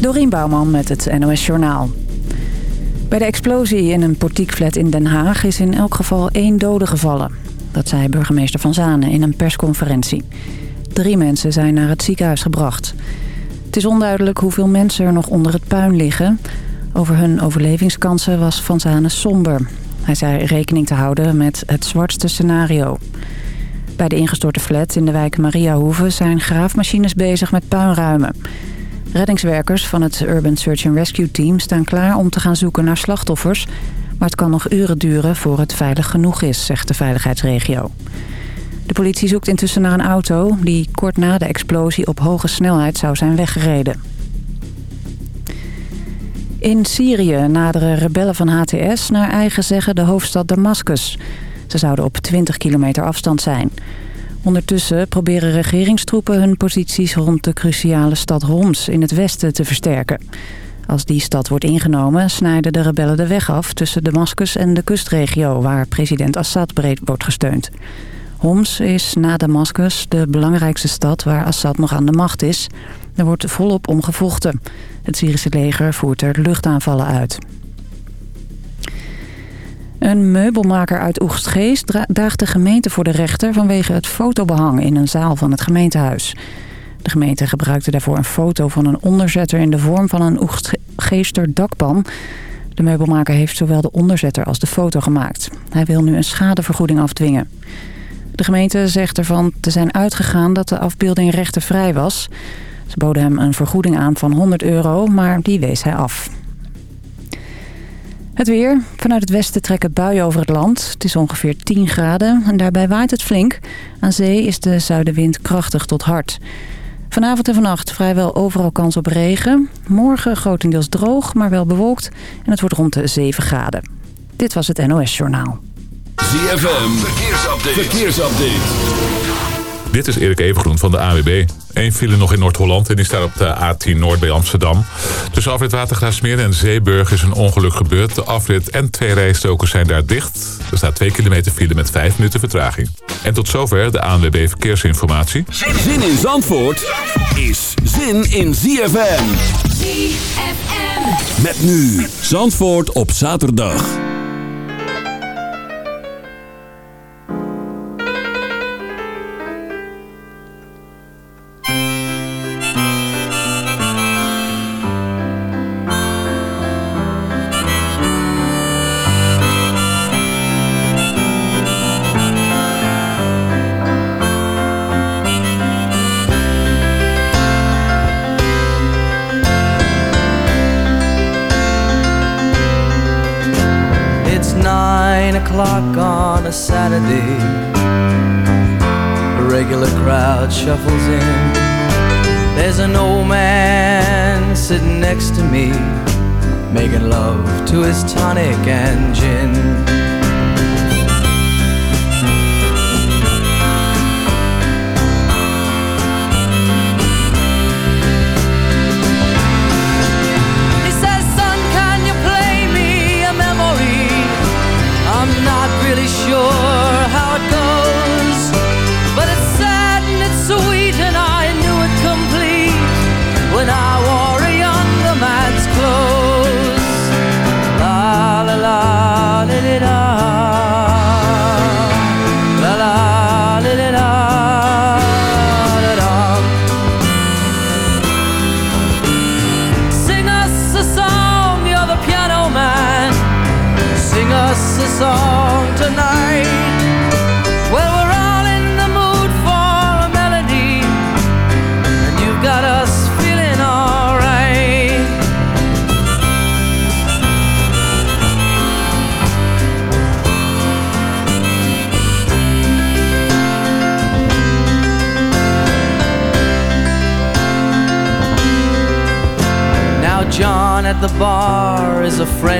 Dorien Bouwman met het NOS Journaal. Bij de explosie in een portiekflat in Den Haag is in elk geval één dode gevallen. Dat zei burgemeester Van Zanen in een persconferentie. Drie mensen zijn naar het ziekenhuis gebracht. Het is onduidelijk hoeveel mensen er nog onder het puin liggen. Over hun overlevingskansen was Van Zanen somber. Hij zei rekening te houden met het zwartste scenario. Bij de ingestorte flat in de wijk Mariahoeve zijn graafmachines bezig met puinruimen. Reddingswerkers van het Urban Search and Rescue Team staan klaar om te gaan zoeken naar slachtoffers. Maar het kan nog uren duren voor het veilig genoeg is, zegt de veiligheidsregio. De politie zoekt intussen naar een auto die kort na de explosie op hoge snelheid zou zijn weggereden. In Syrië naderen rebellen van HTS naar eigen zeggen de hoofdstad Damascus. Ze zouden op 20 kilometer afstand zijn. Ondertussen proberen regeringstroepen hun posities rond de cruciale stad Homs in het westen te versterken. Als die stad wordt ingenomen snijden de rebellen de weg af tussen Damascus en de kustregio waar president Assad breed wordt gesteund. Homs is na Damascus de belangrijkste stad waar Assad nog aan de macht is. Er wordt volop omgevochten. Het Syrische leger voert er luchtaanvallen uit. Een meubelmaker uit Oegstgeest daagt de gemeente voor de rechter... vanwege het fotobehang in een zaal van het gemeentehuis. De gemeente gebruikte daarvoor een foto van een onderzetter... in de vorm van een Oegstgeester dakpan. De meubelmaker heeft zowel de onderzetter als de foto gemaakt. Hij wil nu een schadevergoeding afdwingen. De gemeente zegt ervan te zijn uitgegaan dat de afbeelding rechtenvrij was. Ze boden hem een vergoeding aan van 100 euro, maar die wees hij af. Het weer. Vanuit het westen trekken buien over het land. Het is ongeveer 10 graden en daarbij waait het flink. Aan zee is de zuidenwind krachtig tot hard. Vanavond en vannacht vrijwel overal kans op regen. Morgen grotendeels droog, maar wel bewolkt. En het wordt rond de 7 graden. Dit was het NOS Journaal. ZFM. Verkeersupdate. Dit is Erik Evengroen van de AWB. Eén file nog in Noord-Holland en die staat op de A10 Noord bij Amsterdam. Tussen afrit Watergraafsmeer en Zeeburg is een ongeluk gebeurd. De afrit en twee rijstokers zijn daar dicht. Er staat 2 kilometer file met 5 minuten vertraging. En tot zover de ANWB Verkeersinformatie. Zin in Zandvoort is zin in ZFM. ZFM. Met nu Zandvoort op zaterdag.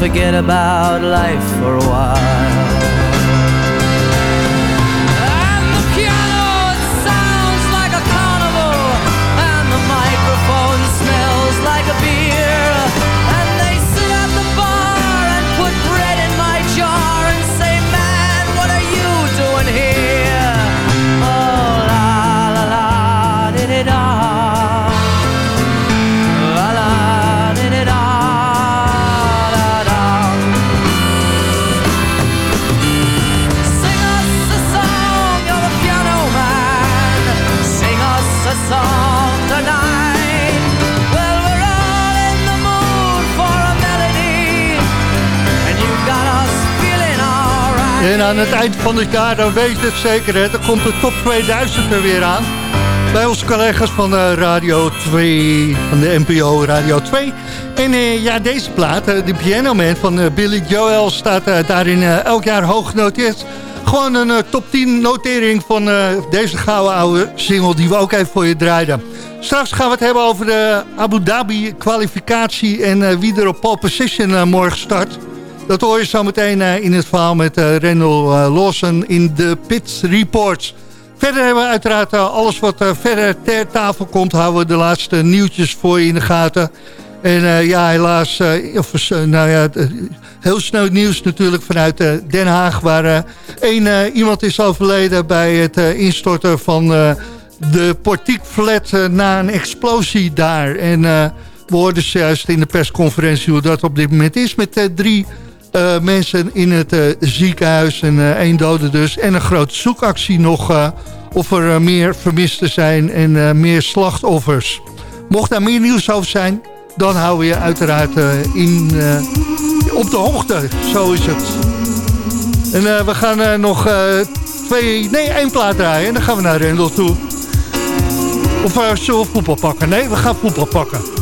Forget about En aan het eind van het jaar, dan weet het zeker, hè, dan komt de top 2000 er weer aan. Bij onze collega's van uh, Radio 2, van de NPO Radio 2. En uh, ja, deze plaat, uh, de Piano Man van Billy Joel, staat daarin elk jaar hoog genoteerd. Gewoon een top 10 notering van deze gouden oude single die we ook even voor je draaiden. Straks gaan we het hebben over de Abu Dhabi kwalificatie en wie er op pole position morgen start. Dat hoor je zo meteen eh, in het verhaal met uh, Rendel uh, Lawson in de Pits Reports. Verder hebben we uiteraard alles wat verder ter tafel komt... houden we de laatste nieuwtjes voor je in de gaten. En ja, helaas, of, nou ja, heel snel nieuws natuurlijk vanuit Den Haag... waar één iemand is overleden bij het instorten van de portiekflat na een explosie daar. En we hoorden juist in de persconferentie hoe dat op dit moment is... met drie uh, mensen in het uh, ziekenhuis en uh, één dode dus. En een grote zoekactie nog of er meer vermisten zijn en meer slachtoffers. Mocht daar meer nieuws over zijn, dan houden we je uiteraard in, op de hoogte. Zo is het. En we gaan nog twee, nee één plaat draaien en dan gaan we naar Rendel toe. Of zullen we voetbal pakken? Nee, we gaan voetbal pakken.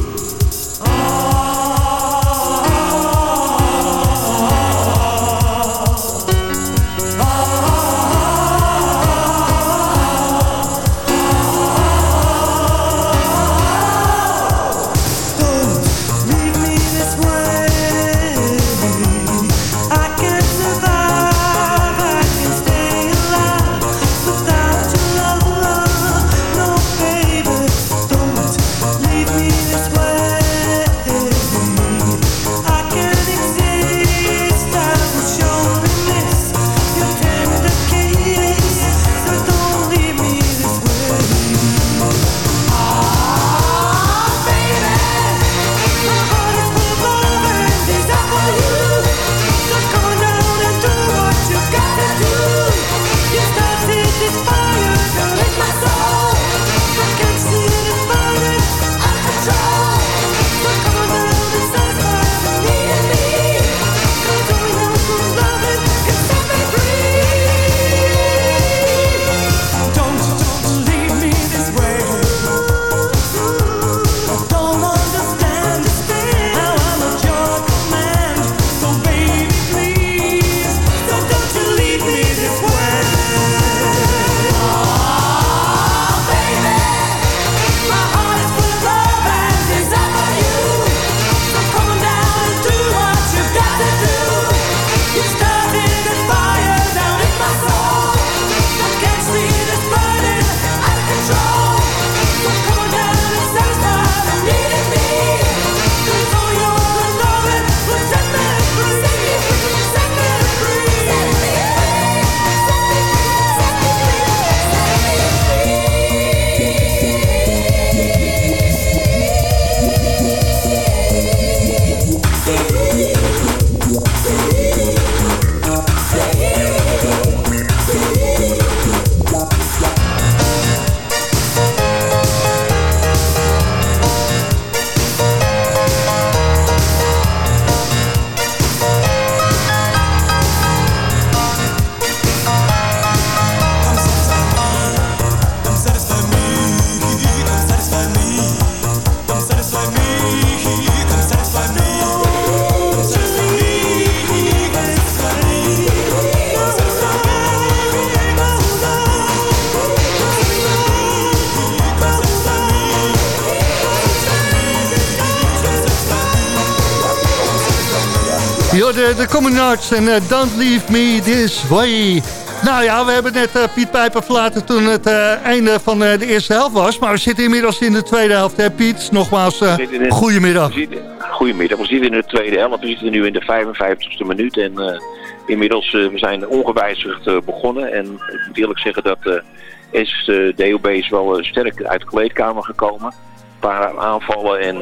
De, Common Arts en Don't Leave Me This Way. Nou ja, we hebben net uh, Piet Pijper verlaten toen het uh, einde van de eerste helft was. Maar we zitten inmiddels in de tweede helft, hè Piet? Nogmaals, goedemiddag. Goedemiddag, we zitten in de tweede helft. We zitten nu in de 55ste minuut. En inmiddels, we zijn ongewijzigd begonnen. En ik moet eerlijk zeggen dat de DOB is wel sterk uit de kleedkamer gekomen. Een paar aanvallen en...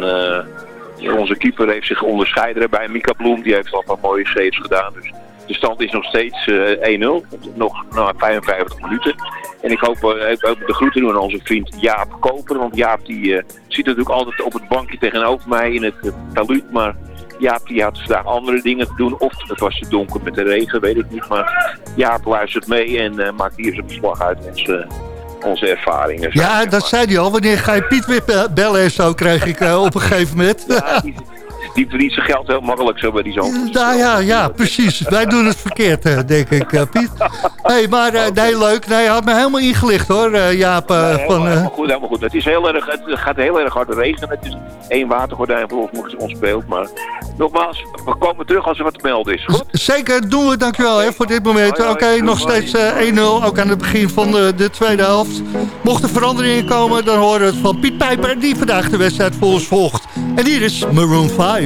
onze keeper heeft zich onderscheiden bij Mika Bloem. Die heeft al een mooie saves gedaan. Dus de stand is nog steeds 1-0. Nog na 55 minuten. En ik hoop uh, ook de groeten doen aan onze vriend Jaap Koper. Want Jaap die uh, zit natuurlijk altijd op het bankje tegenover mij in het taluut. Maar Jaap die had vandaag andere dingen te doen. Of het was te donker met de regen, weet ik niet. Maar Jaap luistert mee en maakt hier zijn verslag uit onze, onze ervaringen. Ja, dat zei hij al. Wanneer ga je Piet weer bellen en zo, kreeg ik op een gegeven moment. Ja, die verdient zijn geld heel makkelijk zo bij die zoon. Ja, ja, ja, precies. Wij doen het verkeerd, eh, denk ik, uh, Piet. hey, maar uh, nee, leuk. Nee, je had me helemaal ingelicht, hoor, Jaap. Nee, helemaal, van, helemaal goed, helemaal goed. Het, is heel erg, het gaat heel erg hard regenen. Het is één watergordijn voor ons, ons speelt. Maar nogmaals, we komen terug als er wat te melden is. Goed? Zeker, doen we. Dankjewel hè, voor dit moment. Oké, okay, nog steeds 1-0, ook aan het begin van de, de tweede helft. Mochten veranderingen komen, dan horen we het van Piet Pijper... die vandaag de wedstrijd voor ons volgt. En hier is Maroon 5.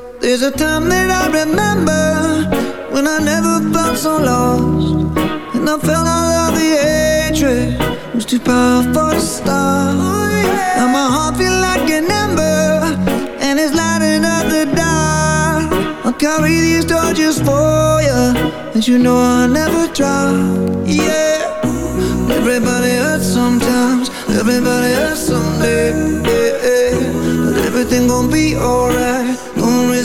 there's a time that I remember When I never felt so lost And I felt all of the hatred Was too powerful to stop. Now my heart feel like an ember And it's lighting up the dark. I'll carry these torches for you And you know I'll never drop. Yeah Everybody hurts sometimes Everybody hurts someday. Yeah, yeah. But everything gon' be alright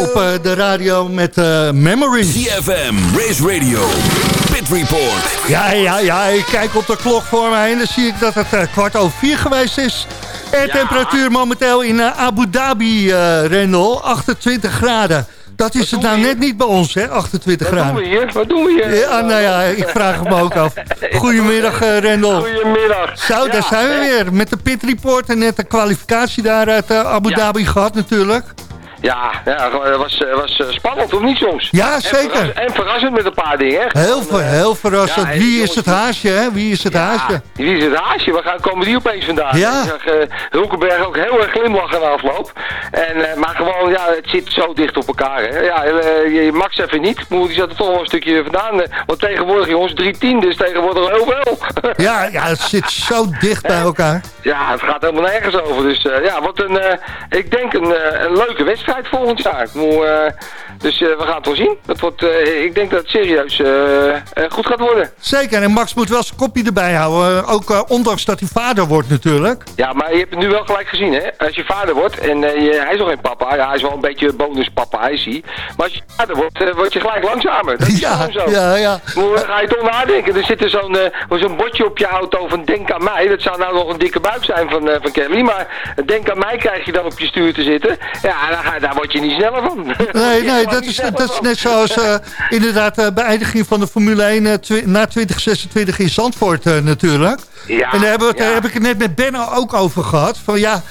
op uh, de radio met uh, Memories. CFM, Race Radio, Pit Report. Ja, ja, ja, ik kijk op de klok voor mij en dan zie ik dat het uh, kwart over vier geweest is. En ja. temperatuur momenteel in Abu Dhabi, Rendel, 28 graden. Dat is het nou net niet bij ons, hè, 28 Wat graden. Wat doen we hier? Wat doen we hier? Ja, nou ja, ik vraag me ook af. Goedemiddag, uh, Rendel. Goedemiddag. Zo, daar zijn we weer. Met de pit report en net de kwalificatie daar uit uh, Abu Dhabi gehad natuurlijk. Ja, ja het was, was spannend, of niet soms? Ja, En zeker. En verrassend met een paar dingen. hè. Heel, ver- heel verrassend. Ja, Wie is het haasje, hè? Wie is het haasje? Ja, wie is het haasje? Waar gaan, komen die opeens vandaan? Ja. Ik zag eh, Hulkenberg ook heel erg glimlachen aan afloop. En, eh, maar gewoon, ja, het zit zo dicht op elkaar. Hè. Ja, eh, je- Max even niet. Maar Die zat er toch wel een stukje vandaan. eh, Want tegenwoordig, jongens, drie tienden is tegenwoordig heel veel. Ja, ja, het zit zo dicht bij elkaar. ja, het gaat helemaal nergens over. Dus eh, ja, wat een, eh, ik denk een, eh, een leuke wedstrijd volgend jaar. Dus eh, we gaan het wel zien. Dat wordt, eh, ik denk dat het serieus eh, goed gaat worden. Zeker, en Max moet wel zijn kopje erbij houden. Ook ondanks dat hij vader wordt natuurlijk. Ja, maar je hebt het nu wel gelijk gezien, hè? Als je vader wordt, en je, hij is nog geen papa, ja, hij is wel een beetje bonuspapa, hij is hij. Maar als je vader wordt, word je gelijk langzamer. Dat is Ja, zo. ja, ja. Ga je toch nadenken? Er zit er zo'n zo'n bordje op je auto van denk aan mij. Dat zou nou nog een dikke buik zijn van, van Kelly. Maar denk aan mij krijg je dan op je stuur te zitten. Ja, daar, ga, daar word je niet sneller van. Nee, nee, dat is, dat is net zoals eh, inderdaad de beëindiging van de Formule 1 eh, na 2026 in Zandvoort eh, natuurlijk. Ja, en daar, hebben we het, ja. daar heb ik het net met Benno ook over gehad. Van ja,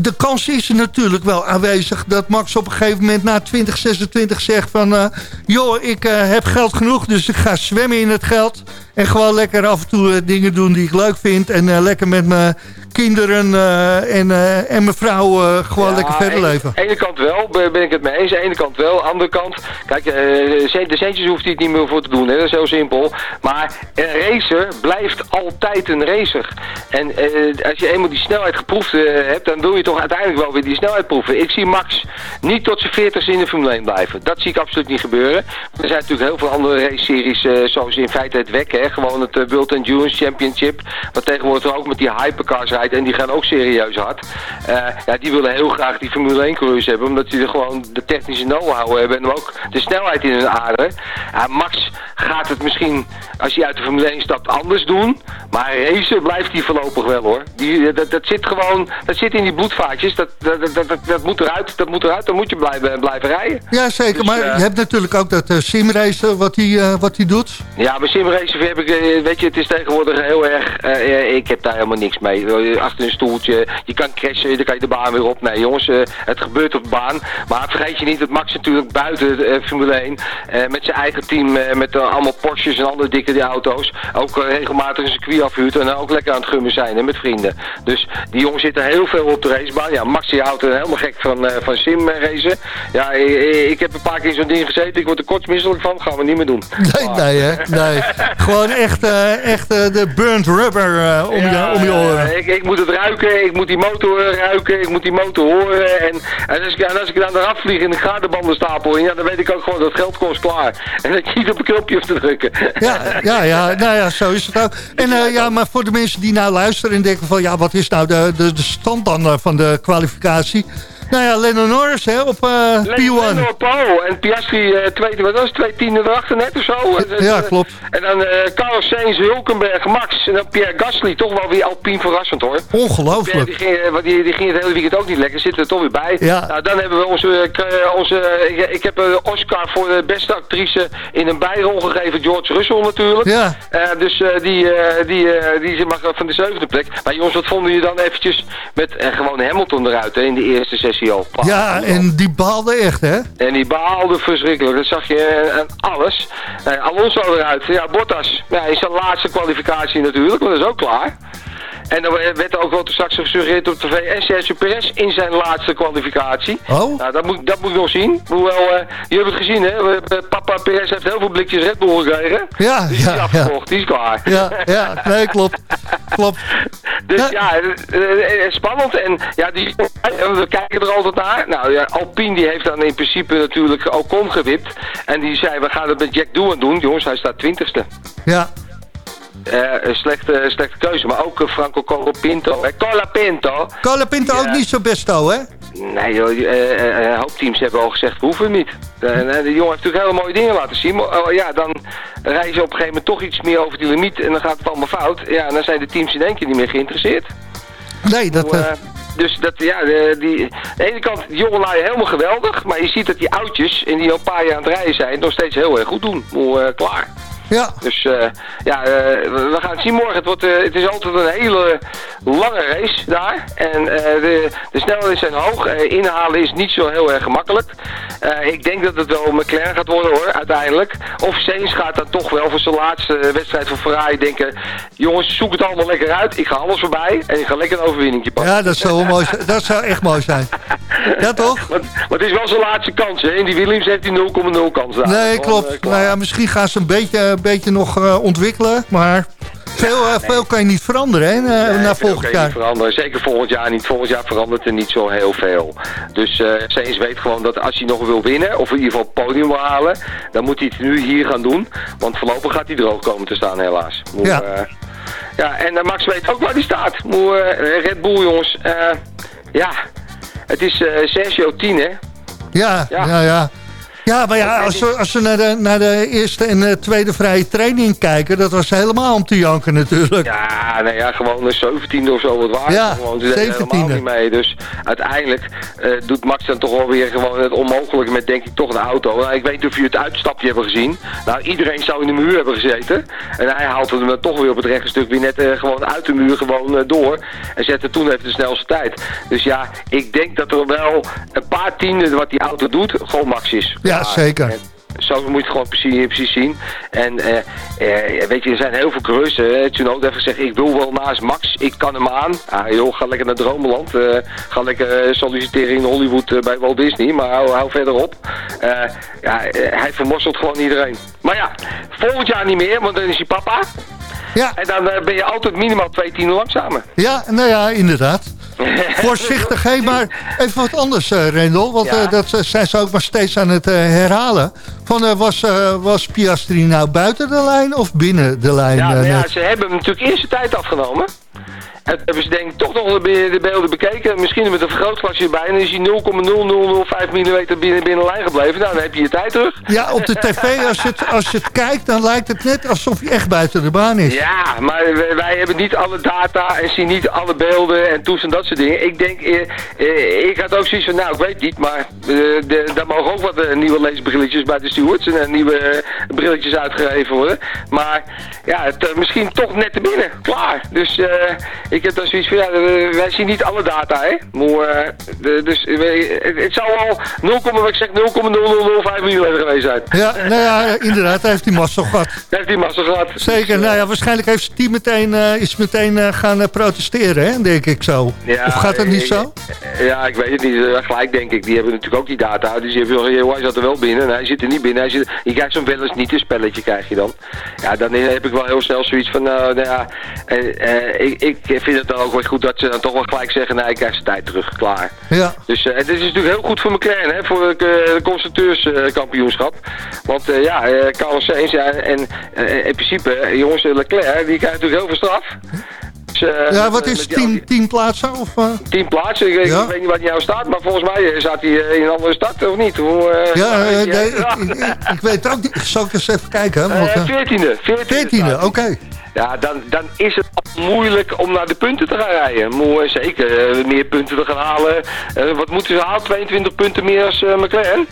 de kans is er natuurlijk wel aanwezig dat Max op een gegeven moment na 2026 zegt van... eh, joh, ik eh, heb geld genoeg, dus ik ga zwemmen in het geld. En gewoon lekker af en toe eh, dingen doen die ik leuk vind. En eh, lekker met mijn kinderen eh, en, eh, en mijn vrouw eh, gewoon Ja, lekker verder aan de leven. ene kant wel, ben ik het mee eens. Aan de ene kant wel. Aan de andere kant, kijk, eh, de centjes hoeft hij het niet meer voor te doen. Hè? Dat is heel simpel. Maar een racer blijft altijd een racer. En eh, als je eenmaal die snelheid geproefd eh, hebt, dan wil je toch uiteindelijk wel weer die snelheid proeven. Ik zie Max niet tot zijn 40 in de Formule 1 blijven. Dat zie ik absoluut niet gebeuren. Er zijn natuurlijk heel veel andere race-series, eh, zoals in feite het hè? gewoon het World Endurance Championship. Wat tegenwoordig ook met die hypercars rijdt en die gaan ook serieus hard. Ja, die willen heel graag die Formule 1 coureurs hebben, omdat die er gewoon de technische know-how hebben en ook de snelheid in hun aderen. Max gaat het misschien, als hij uit de Formule 1 stapt, anders doen. Maar blijft hij voorlopig wel hoor. Die, dat, dat zit gewoon, dat zit in die bloedvaatjes. Dat, dat, dat, dat, dat moet eruit, dat moet eruit. Dan moet je blijven, blijven rijden. Ja, zeker. Dus, maar eh, je hebt natuurlijk ook dat uh, simracen wat hij eh, wat hij doet. Ja, bij simracen heb ik, eh, weet je, het is tegenwoordig heel erg, eh, ik heb daar helemaal niks mee. Eh, Achter een stoeltje, je kan crashen, dan kan je de baan weer op. Nee jongens, eh, het gebeurt op de baan. Maar vergeet je niet dat Max natuurlijk buiten de eh, Formule 1, eh, met zijn eigen team, eh, met eh, allemaal Porsches en andere dikke die auto's, ook eh, regelmatig een circuit afhuurt en ook lekker aan het gummen zijn hè, met vrienden. Dus die jongens zitten heel veel op de racebaan. Ja, Max die houdt er helemaal gek van, eh, van sim eh, racen. Ja, ik, ik heb een paar keer in zo'n ding gezeten, ik word er kortsmisselijk van, gaan we niet meer doen. Nee, nee, hè? nee. Gewoon echt, eh, echt eh, de burnt rubber eh, om, je, om je oren. Ik, ik moet het ruiken, ik moet die motor ruiken, ik moet die motor horen. En, en als, ik, en als ik dan eraf vlieg in de gatenbandenstapel, ja, dan weet ik ook gewoon dat het geld kost klaar. En dat je niet op een knopje hoeft te drukken. Ja, ja, ja, nou ja, zo is het ook. En eh, ja, maar voor de mensen die nou luisteren en denken van... ja, wat is nou de, de, de stand dan eh, van de kwalificatie? Nou ja, Lennon Norris hè, op eh, P1. Lando Paul en Piastri, eh, twee, wat was het, twee tienden erachter net of zo. En, Ja, eh, klopt. En dan eh Carlos Sainz, Hulkenberg, Max en dan Pierre Gasly. Toch wel weer Alpine verrassend hoor. Pierre, die, Ongelooflijk. ging, eh, die, die ging het hele weekend ook niet lekker, zit er toch weer bij. Ja. Nou, dan hebben we onze, eh, onze ik, ik heb Oscar voor de beste actrice in een bijrol gegeven, George Russell natuurlijk. Ja. Eh, dus eh, die, eh, die, eh, die mag van de zevende plek. Maar jongens, wat vonden jullie dan eventjes met eh, gewoon Hamilton eruit hè, in de eerste sessie al? Ja, en die baalde echt, hè? En die behaalde verschrikkelijk. Dat zag je eh, aan alles. Eh, Alonso eruit. Ja, Bottas. Ja, in zijn laatste kwalificatie natuurlijk, maar dat is ook klaar. En dan werd ook wel straks gesuggereerd op tv. En Sergio Perez in zijn laatste kwalificatie. Oh. Nou, dat moet, dat moet ik nog zien. Hoewel, eh je hebt het gezien, hè. Eh, Papa Perez heeft heel veel blikjes Red Bull gekregen. Ja, Die is ja, ja. afgekocht, die is klaar. Ja, ja, nee, klopt. Klopt. Dus Ja. ja, eh, spannend. En ja, die, we kijken er altijd naar. Nou ja, Alpine die heeft dan in principe natuurlijk Ocon gewipt. En die zei, we gaan het met Jack Doohan doen. Jongens, hij staat twintigste. Ja, Eh, een slechte, slechte keuze. Maar ook eh, Franco Colapinto. Eh, Colapinto. Colapinto ook niet zo besto, hè? Nee joh, een hoop teams hebben al gezegd, we hoeven niet. En, eh, de jongen heeft natuurlijk hele mooie dingen laten zien. Maar oh, ja, dan rijden ze op een gegeven moment toch iets meer over die limiet. En dan gaat het allemaal fout. Ja, en dan zijn de teams in één keer niet meer geïnteresseerd. Nee, dat... dus dat, ja, de, die, aan de ene kant, die jongelui helemaal geweldig. Maar je ziet dat die oudjes, en die al een paar jaar aan het rijden zijn, nog steeds heel erg goed doen. Moe, klaar. Ja. Dus uh, ja, uh, we gaan het zien morgen. Het, wordt, uh, het is altijd een hele lange race daar. En de, de snelheden zijn hoog. inhalen is niet zo heel erg gemakkelijk. ik denk dat het wel McLaren gaat worden hoor, uiteindelijk. Of Sainz gaat dan toch wel voor zijn laatste wedstrijd voor Ferrari denken... jongens, zoek het allemaal lekker uit. Ik ga alles voorbij en ik ga lekker een overwinningje pakken. Ja, dat zou, mooi, dat zou echt mooi zijn. Ja, toch? Maar, maar het is wel zijn laatste kans. Hè? In die Williams heeft hij 0,0 kans. Daar. Nee, klopt. nou ja, misschien gaan ze een beetje een beetje nog uh, ontwikkelen. Maar veel, uh, veel kan je niet veranderen hè, na, nee, na volgend jaar. Niet veranderen. Zeker volgend jaar niet. Volgend jaar verandert er niet zo heel veel. Dus uh, Sainz weet gewoon dat als hij nog wil winnen, of in ieder geval het podium wil halen, dan moet hij het nu hier gaan doen. Want voorlopig gaat hij droog komen te staan helaas. Moet, ja. Uh, ja, en Max weet ook waar hij staat. Moet, Red Bull jongens, ja, het is Sergio 10 hè. Ja, ja, ja. ja. Ja, maar ja, als we, als we naar, de, naar de eerste en de tweede vrije training kijken... dat was helemaal om te janken natuurlijk. Ja, nee, ja gewoon een 17e of zo wat waar. Ja, gewoon, 17e. niet mee. Dus uiteindelijk uh, doet Max dan toch wel weer gewoon het onmogelijke met denk ik toch een auto. Nou, ik weet niet of jullie het uitstapje hebben gezien. Nou, iedereen zou in de muur hebben gezeten. En hij haalt hem dan toch weer op het rechte stuk weer net uh, gewoon uit de muur gewoon uh, door. En zette toen even de snelste tijd. Dus ja, ik denk dat er wel een paar tienden wat die auto doet, gewoon Max is. Ja, zeker. En zo moet je het gewoon precies, precies zien. En uh, uh, weet je, er zijn heel veel coureurs. Uh, Tsunoda heeft gezegd, ik wil wel naast Max, ik kan hem aan. Ah, joh, ga lekker naar Dromeland. ga lekker solliciteren in Hollywood bij Walt Disney. Maar hou, hou verder op. ja, hij vermosselt gewoon iedereen. Maar ja, volgend jaar niet meer, want dan is hij papa. Ja. En dan ben je altijd minimaal twee tienden langzamer. Ja, nou ja, inderdaad. Voorzichtig, hé, maar even wat anders, uh, Rendel. Want ja. uh, dat uh, zijn ze ook maar steeds aan het herhalen. Van, was, was Piastri nou buiten de lijn of binnen de lijn? Ja, nou ja ze hebben hem natuurlijk eerst de tijd afgenomen. En hebben ze denk ik toch nog de beelden bekeken. Misschien met een vergrootglasje erbij. En dan is hij 0,0005 mm binnen, binnen lijn gebleven. Nou, dan heb je je tijd terug. Ja, op de tv, als je, het, als je het kijkt, dan lijkt het net alsof hij echt buiten de baan is. Ja, maar wij, wij hebben niet alle data en zien niet alle beelden en toes en dat soort dingen. Ik denk, eh, eh, ik had ook zoiets van, nou, ik weet niet, maar eh, daar mogen ook wat nieuwe leesbrilletjes bij de stewards en nieuwe brilletjes uitgegeven worden. Maar ja, het, misschien toch net te binnen. Klaar. Dus ik heb dan zoiets van, ja, wij zien niet alle data, hè. Maar, de, dus het, het zou al 0, wat ik zeg, 0,0005 mm geweest zijn. Ja, nou ja, inderdaad, hij heeft die massa gehad. Heeft die massa gehad. Zeker, nou ja, waarschijnlijk heeft het team meteen, uh, is meteen uh, gaan uh, protesteren, hè, denk ik zo. Ja, of gaat dat niet ik, zo? Ja, ik weet het niet. gelijk denk ik. Die hebben natuurlijk ook die data. Dus die hebben, hij zat er wel binnen. hij zit er niet binnen. Hij zit, je krijgt zo'n wel eens niet een spelletje, krijg je dan. Ja, dan heb ik wel heel snel zoiets van, nou ja, ik, ik vind het dan ook wel goed dat ze dan toch wel gelijk zeggen, nee, ik krijg zijn tijd terug, klaar. Ja. Dus uh, het is natuurlijk heel goed voor McLaren, hè, voor het uh, constructeurskampioenschap. Want uh, ja, Carlos Sainz ja, en in principe, jongens, Leclerc, die krijgt natuurlijk heel veel straf. Dus, ja, wat is tien, tien plaatsen? Of, Tien plaatsen, ik, ja? weet niet wat jou staat, maar volgens mij zat hij in een andere stad, of niet? Hoe, ja, nee, ik, ik, ik, weet het ook niet. Zal ik eens even kijken? Veertiende. Veertiende, oké. Okay. Ja, dan, dan is het moeilijk om naar de punten te gaan rijden. Mooi, zeker uh, meer punten te gaan halen. Uh, wat moeten ze halen? 22 punten meer als McLaren?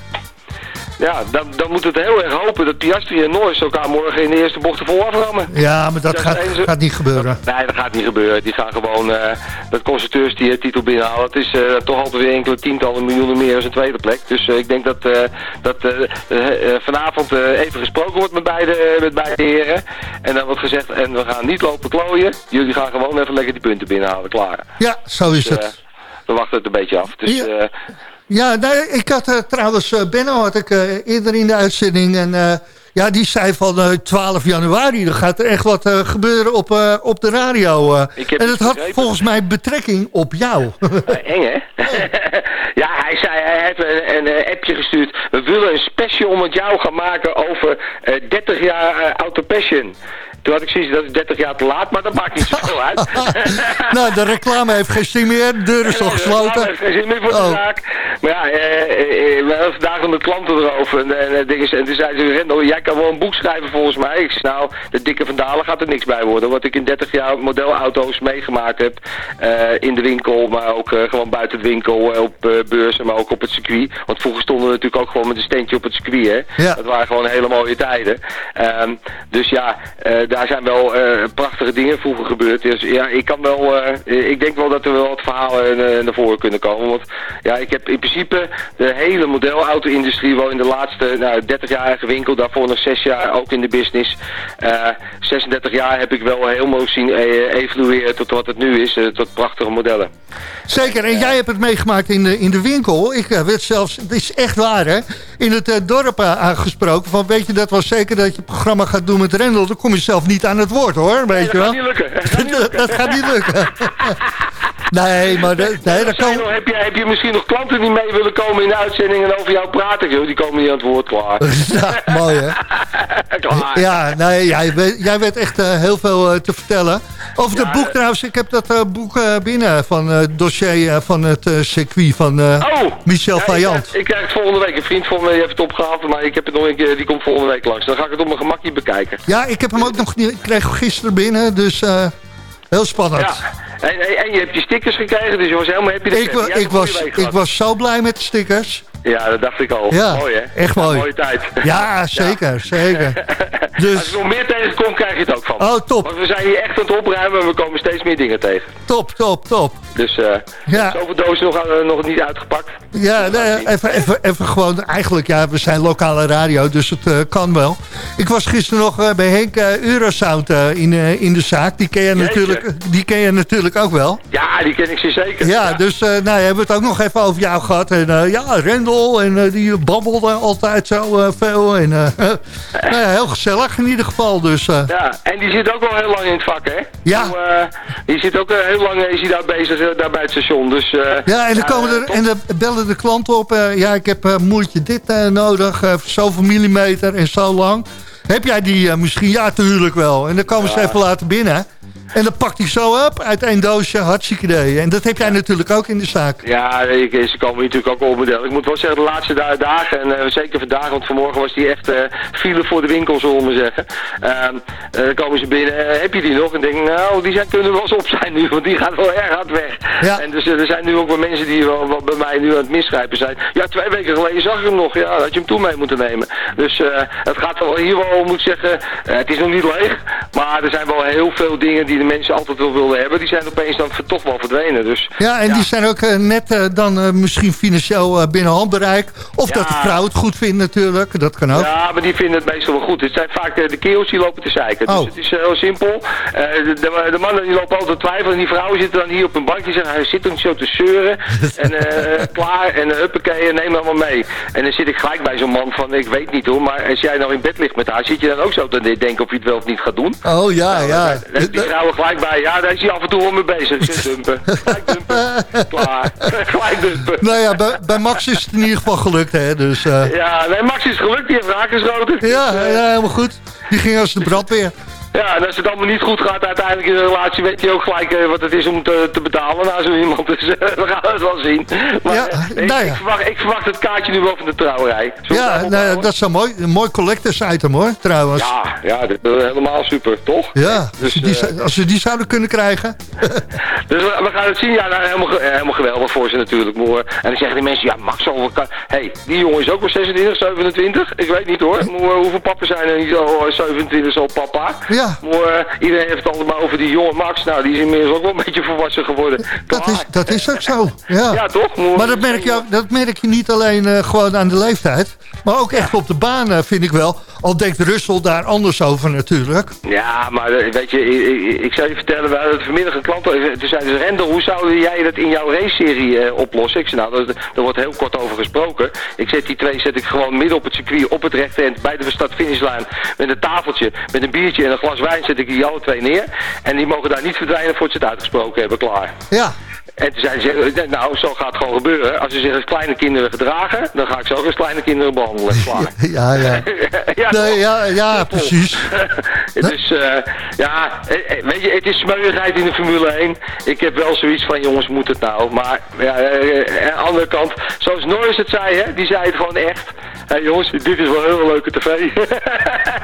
Ja, dan, dan moet het heel erg hopen dat Piastri en Norris elkaar morgen in de eerste bocht ervoor aframmen. Ja, maar dat, dat gaat, gaat, niet gebeuren. Dat, nee, dat gaat niet gebeuren. Die gaan gewoon uh, dat constructeurs die titel binnenhalen. Het is uh, toch altijd weer enkele tientallen miljoenen meer als een tweede plek. Dus uh, ik denk dat, dat vanavond even gesproken wordt met beide, met beide heren. En dan wordt gezegd, en we gaan niet lopen klooien. Jullie gaan gewoon even lekker die punten binnenhalen. Klaar. Ja, zo is dus, het. we wachten het een beetje af. Dus... Ja. Ja, nou, ik had uh, trouwens, uh, Benno had ik uh, eerder in de uitzending. En ja, die zei van 12 januari, dan gaat er echt wat gebeuren op, op de radio. en het had volgens mij betrekking op jou. eng, hè? ja, hij zei, hij heeft een, een, appje gestuurd. We willen een special met jou gaan maken over 30 jaar Auto Passion. Toen had ik zoiets, dat is 30 jaar te laat, maar dat maakt niet zoveel uit. nou, de reclame heeft geen zin meer. De deur is al gesloten. Ja, heeft geen zin meer voor de Oh. zaak. Maar ja, eh, eh, eh, we hadden vandaag met klanten erover. En, en, en, dingen- en toen zei ze, Rendel, jij kan wel een boek schrijven volgens mij. Ik zei, nou, de dikke vandalen gaat er niks bij worden. Wat ik in 30 jaar modelauto's meegemaakt heb. eh, in de winkel, maar ook eh, gewoon buiten de winkel. eh, op eh, beurzen, maar ook op het circuit. Want vroeger stonden we natuurlijk ook gewoon met een steentje op het circuit, hè. Ja. Dat waren gewoon hele mooie tijden. Ehm, dus ja, eh, daar zijn wel eh, prachtige dingen vroeger gebeurd. Dus ja, ik kan wel, eh, ik denk wel dat er wel wat verhalen eh, naar voren kunnen komen. Want ja, ik heb in principe de hele modelauto-industrie wel in de laatste nou, 30 jaar eigen winkel. Daarvoor nog 6 jaar ook in de business. Eh 36 jaar heb ik wel helemaal zien evolueren tot wat het nu is. tot prachtige modellen. Zeker, en jij hebt het meegemaakt in de, in de winkel. Ik werd zelfs, het is echt waar hè, in het dorp aangesproken. Van weet je dat wel zeker dat je programma gaat doen met Rendel? Dan kom je zelf niet aan het woord hoor, weet je dat wel. gaat niet lukken. Dat gaat niet lukken. dat gaat niet lukken. nee, maar de, nee, dat kan... heb, je, heb je misschien nog klanten die mee willen komen in de uitzending en over jou praten? joh? Die komen niet aan het woord klaar. Mooi hè. klaar. Ja, nee, jij, weet, jij weet echt eh, heel veel eh, te vertellen. Over het Ja, boek eh, trouwens, ik heb dat boek binnen van het dossier van het circuit van Oh! Michel Ja, ik Vaillant. krijg- Ik, krijg het volgende week. Een vriend van die heeft het opgehaald, maar ik heb het nog een keer, die komt volgende week langs. Dan ga ik het op mijn gemakje bekijken. Ja, ik heb hem ook nog niet, ik kreeg gisteren binnen, dus heel spannend. Ja. En, en, je hebt je stickers gekregen, dus je was helemaal happy. Ik, wa- ik, was, ik was zo blij met de stickers. Ja, dat dacht ik al. Ja, mooi hè? echt Ja, mooi. mooie tijd. Ja, zeker, zeker. Als Dus, je nog meer tegenkomt, krijg je het ook van. oh top, Want we zijn hier echt aan het opruimen en we komen steeds meer dingen tegen. top, top, top. Dus eh Ja. zoveel dozen nog, eh, nog niet uitgepakt. Ja, nee, even, even, even gewoon, eigenlijk, ja, we zijn lokale radio, dus het eh, kan wel. Ik was gisteren nog bij Henk Eurosound in, in de zaak. Die ken, je Jeetje. natuurlijk, die ken je natuurlijk ook wel. Ja, die ken ik zeer zeker. Ja, dus nou, ja, hebben we het ook nog even over jou gehad. En ja, Rendel, en eh, die babbelde altijd zo eh, veel. En, eh, nou ja, heel gezellig in ieder geval. Dus Ja, en die zit ook wel heel lang in het vak, hè? Ja. Die zit ook heel lang is hij daar bezig, daar bij het station. Dus, ja, en dan komen er, en dan bellen de klanten op. ja, ik heb een moertje dit nodig, zoveel millimeter en zo lang. Heb jij die misschien? Ja, tuurlijk wel. En dan komen ze even laten binnen. En dan pakt hij zo op uit één doosje, hartstikke idee. En dat heb jij natuurlijk ook in de zaak. Ja, ik, ze komen natuurlijk ook op model. Ik moet wel zeggen, de laatste da- dagen, en eh, zeker vandaag, want vanmorgen was die echt eh file voor de winkel, zullen we zeggen. Eh, dan komen ze binnen, heb je die nog? En denk nou, die zijn, kunnen wel eens op zijn nu, want die gaat wel erg hard weg. Ja. En dus er zijn nu ook wel mensen die wel, wel bij mij nu aan het misgrijpen zijn. Ja, twee weken geleden zag ik hem nog, ja, had je hem toen mee moeten nemen. Dus het gaat wel hier wel, moet ik zeggen, het is nog niet leeg, maar er zijn wel heel veel dingen die de mensen altijd wel wilden hebben. Die zijn opeens dan toch wel verdwenen, dus... Ja, en die zijn ook eh, net eh, dan eh, misschien financieel binnen handbereik. Of Ja. dat de vrouw het goed vindt natuurlijk. Dat kan ook. Ja, maar die vinden het meestal wel goed. Het zijn vaak de, kerels die lopen te zeiken. Oh. Dus het is heel simpel. De, de, de mannen die lopen altijd twijfelen. En die vrouwen zitten dan hier op een bankje en zeggen... Hij zit niet zo te zeuren. en klaar. En huppakee, en neem allemaal mee. En dan zit ik gelijk bij zo'n man van... Ik weet niet hoor, maar als jij nou in bed ligt met haar... Zit je dan ook zo te denken of je het wel of niet gaat doen? Oh ja, ja. Dan heb gelijk bij. Ja, daar is hij af en toe wel mee bezig. Dumpen. Gelijk dumpen. Klaar. gelijk dumpen. Nou ja, bij, bij Max is het in ieder geval gelukt, hè. Dus, eh, Ja, nee, Max is gelukt. Die heeft raak geschoten. ja, ja, helemaal goed. Die ging als de brandweer. Ja, en als het allemaal niet goed gaat uiteindelijk in de relatie, weet je ook gelijk eh, wat het is om te, te betalen naar zo iemand. Dus eh, we gaan het wel zien. Maar Ja, eh, ik, nou ja. ik, verwacht, ik verwacht het kaartje nu wel van de trouwerij. Ja, nou, dat is zo mooi. Een mooi collectors item, hoor, trouwens. ja, ja, helemaal super, toch? Ja, Dus, als, ze die, als ze die zouden kunnen krijgen. Dus we, we gaan het zien. Ja, nou, helemaal, helemaal geweldig voor ze natuurlijk. Maar, en dan zeggen die mensen, ja, Max al. Hé, hey, die jongen is ook wel 26, 27. Ik weet niet hoor. Hoeveel pappen zijn er niet al eh, 27 is al papa? Ja. Maar, iedereen heeft het altijd maar over die jonge Max. Nou, die is inmiddels ook wel een beetje volwassen geworden. Dat is, dat is ook zo. Ja. Ja, toch? Maar dat merk, je, ook- dat merk je niet alleen eh, gewoon aan de leeftijd. Maar ook echt op de baan, eh, vind ik wel. Al denkt Russell daar anders over natuurlijk. Ja, maar eh, weet je, ik, ik, zal je vertellen, we hadden vanmiddag een klant, toen zei ze, Rendel, hoe zou jij dat in jouw race-serie oplossen? Ik zei, nou, daar, daar wordt heel kort over gesproken. Ik zet die twee zet ik gewoon midden op het circuit, op het rechte eind, bij de start-finishlijn, met een tafeltje, met een biertje en een glas wijn zet ik die alle twee neer. En die mogen daar niet verdwijnen voordat ze het uitgesproken hebben, klaar. Ja, En toen zei ze, nou, zo gaat het gewoon gebeuren. Als ze zich als kleine kinderen gedragen, dan ga ik ze ook als kleine kinderen behandelen. Klaar. Ja, ja. ja, Nee, ja, ja, Simpel. precies. dus eh, ja, eh, eh, weet je, het is smeuigheid in de Formule 1. Ik heb wel zoiets van, jongens, moet het nou? Maar ja, eh, eh, aan de andere kant, zoals Norris het zei, hè, die zei het gewoon echt. Hé jongens, dit is wel een heel leuke tv.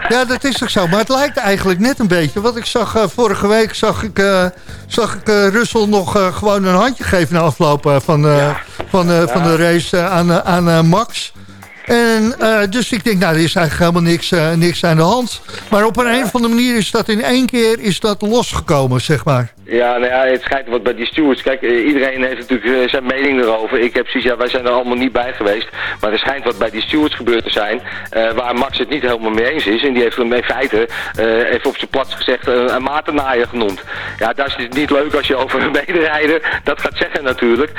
Ja, dat is ook zo. Maar het lijkt eigenlijk net een beetje. Wat ik zag eh, vorige week, zag ik, eh zag ik eh, Russell nog eh, gewoon een handje geven na afloop eh, van, eh, van, eh, van de race aan, aan Max. En eh, dus ik denk, nou, er is eigenlijk helemaal niks, eh, niks aan de hand. Maar op een, een of andere manier is dat in één keer is dat losgekomen, zeg maar. Ja, nou ja, het schijnt wat bij die stewards. Kijk, eh, iedereen heeft natuurlijk zijn mening erover. Ik heb precies, ja, wij zijn er allemaal niet bij geweest. Maar er schijnt wat bij die stewards gebeurd te zijn. waar Max het niet helemaal mee eens is. En die heeft hem in feite, even op zijn plaats gezegd, een matenaaier genoemd. Ja, dat is dus niet leuk als je over een mederijder dat gaat zeggen natuurlijk.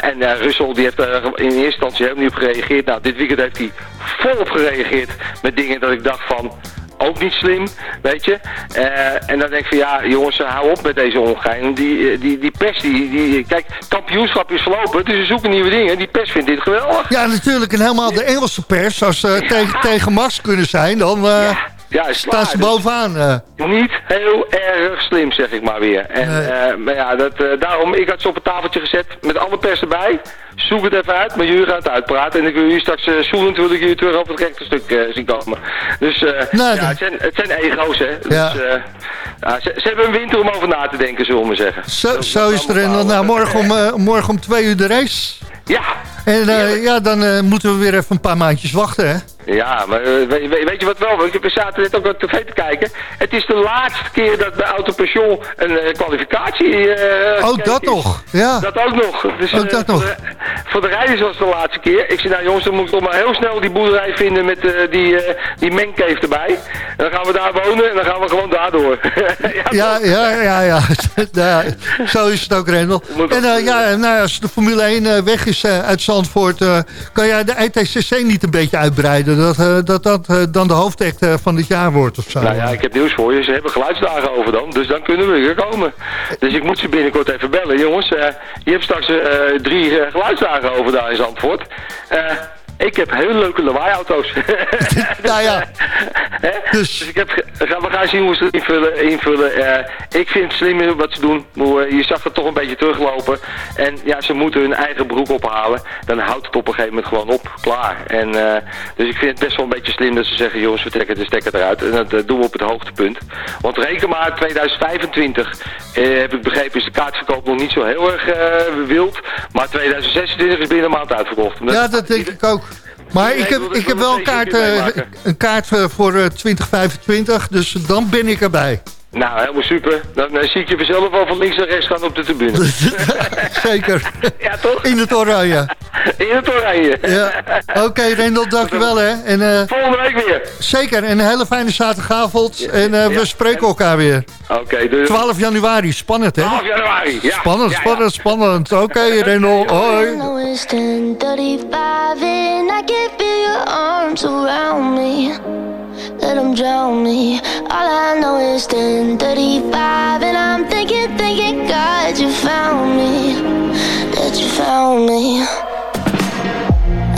En Russell die heeft in eerste instantie helemaal niet op gereageerd. Nou, dit weekend heeft hij volop gereageerd met dingen dat ik dacht van ook niet slim, weet je. Eh, en dan denk ik van ja, jongens, eh, hou op met deze ongein. Die, eh, die, die pers, die, die, kijk, kampioenschap is verlopen, dus ze zoeken nieuwe dingen. Die pers vindt dit geweldig. Ja, natuurlijk. En helemaal de Engelse pers, als ze tegen, tegen Max kunnen zijn, dan Ja, is staan ze Dus bovenaan. eh. Niet heel erg slim, zeg ik maar weer. En, Nee. eh, maar ja, dat, eh, daarom, ik had ze op het tafeltje gezet met alle pers erbij. Zoek het even uit, maar jullie gaan het uitpraten. En ik wil jullie straks uh, zoelend wil ik jullie terug op het rechte stuk zien komen. Dus eh, Nou, ja, het, zijn, het zijn ego's, hè. Ja. Dus, ja, ze, ze hebben een winter om over na te denken, zullen we maar zeggen. Zo, zo is er. En dan, nou, morgen, om, morgen om twee uur de race. Ja, En ja, dan moeten we weer even een paar maandjes wachten, hè? Ja, maar eh, weet, je wat wel? We zaten net ook op tv te kijken. Het is de laatste keer dat bij Autopension een eh, kwalificatie... eh, Oh, gekeken dat is. nog? Ja. Dat ook nog. Dus, Ook dat voor nog. De, voor de rijders was het de laatste keer. Ik zei, nou jongens, dan moet ik toch maar heel snel die boerderij vinden met die, die mengcave erbij. En dan gaan we daar wonen en dan gaan we gewoon daardoor. Ja, ja, ja, ja. ja. Zo is het ook, Rendel. En ook- ja, nou, als de Formule 1 eh, weg is uit Zandvoort... kan jij de ITCC niet een beetje uitbreiden? Dat eh, dat, dat eh, dan de hoofdact eh, van dit jaar wordt of zo? Nou ja, ik heb nieuws voor je. Ze hebben geluidsdagen over dan, dus dan kunnen we weer komen. Dus ik moet ze binnenkort even bellen. Jongens, je hebt straks drie geluidsdagen over daar in Zandvoort. Ik heb hele leuke lawaaiauto's. Nou ja. Dus- dus ik heb, we gaan zien hoe ze het invullen. invullen. Eh, ik vind het slim wat ze doen. Eh, je zag het toch een beetje teruglopen. En ja, ze moeten hun eigen broek ophalen. Dan houdt het op een gegeven moment gewoon op. Klaar. En, eh, dus ik vind het best wel een beetje slim dat ze zeggen... jongens, we trekken de stekker eruit. En dat doen we op het hoogtepunt. Want reken maar, 2025 eh, heb ik begrepen... is de kaartverkoop nog niet zo heel erg wild. Maar 2026 is binnen een maand uitverkocht. Ja, dat denk ik ook. Maar ik heb, ik heb wel een kaart, eh, een kaart eh, voor eh, 2025, dus dan ben ik erbij. Nou, helemaal super. Dan zie ik je vanzelf al van links naar rechts gaan op de tribune. Zeker. ja, toch? In het oranje. In het oranje. Ja. Oké, Rendel, dankjewel hè. En, eh, Volgende week weer. zeker, en een hele fijne zaterdagavond. En eh, we Ja. spreken elkaar weer. Oké, dus 12 januari, spannend hè? 12 januari. Ja. Spannend, Ja, ja. spannend, spannend. Oké, Rendel, hoi. know it's 10:35 and I can feel your arms around me. Let them drown me. All I know is 10:35 and I'm thinking, thinking, God, you found me. That you found me.